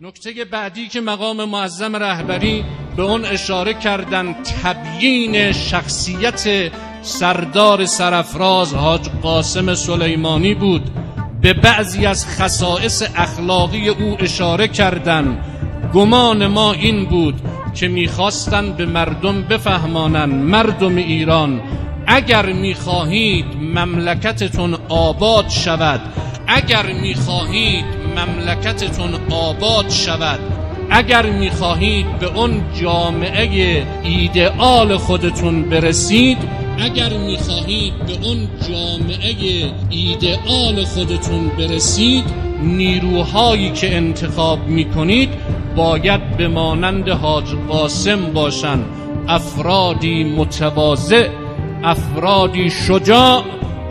نکته بعدی که مقام معظم رهبری به اون اشاره کردن تبیین شخصیت سردار سرفراز حاج قاسم سلیمانی بود. به بعضی از خصائص اخلاقی او اشاره کردند گمان ما این بود که می‌خواستند به مردم بفهمانند مردم ایران اگر می‌خواهید مملکتتون آباد شود اگر می‌خواهید مملکتتون آباد شود. اگر می‌خواهید به اون جامعه ایدئال خودتون برسید اگر می‌خواهید به اون جامعه ایدئال خودتون برسید نیروهایی که انتخاب می‌کنید باید به مانند حاج قاسم باشند. افرادی متواضع افرادی شجاع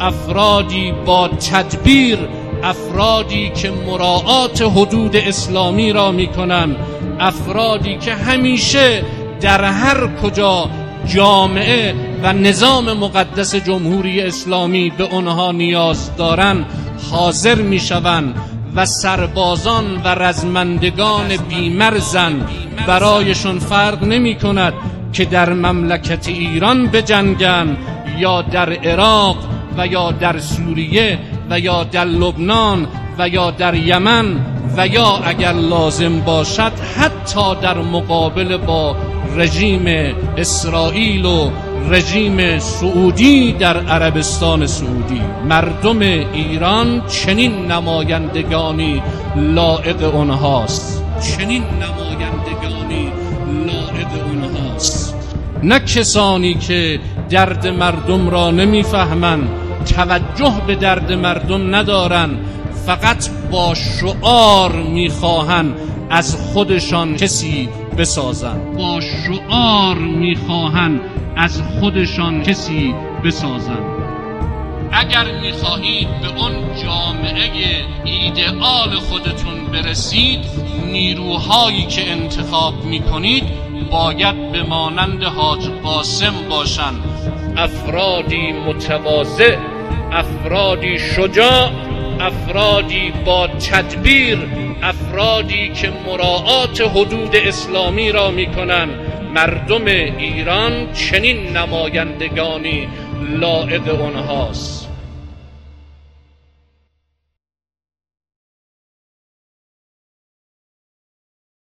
افرادی با تدبیر افرادی که مراعات حدود اسلامی را می‌کنند افرادی که همیشه در هر کجا جامعه و نظام مقدس جمهوری اسلامی به آنها نیاز دارند حاضر می‌شوند و سربازان و رزمندگان بیمرزن برایشون فرق نمی کند که در مملکت ایران بجنگن یا در عراق و یا در سوریه و یا در لبنان و یا در یمن و یا اگر لازم باشد حتی در مقابل با رژیم اسرائیل و رژیم سعودی در عربستان سعودی. مردم ایران چنین نمایندگانی لائق اونهاست. چنین نمایندگانی لائق اونهاست. نه کسانی که درد مردم را نمی‌فهمند توجه به درد مردم ندارند فقط با شعار می‌خواهند از خودشان کسی بسازند با شعار می‌خواهند از خودشان کسی بسازند اگر می‌خواهید به اون جامعه ایدئال خودتون برسید نیروهایی که انتخاب می‌کنید باید به مانند حاج قاسم باشند. افرادی متواضع افرادی شجاع افرادی با تدبیر افرادی که مراعات حدود اسلامی را می‌کنند. مردم ایران چنین نمایندگانی لائق اونهاست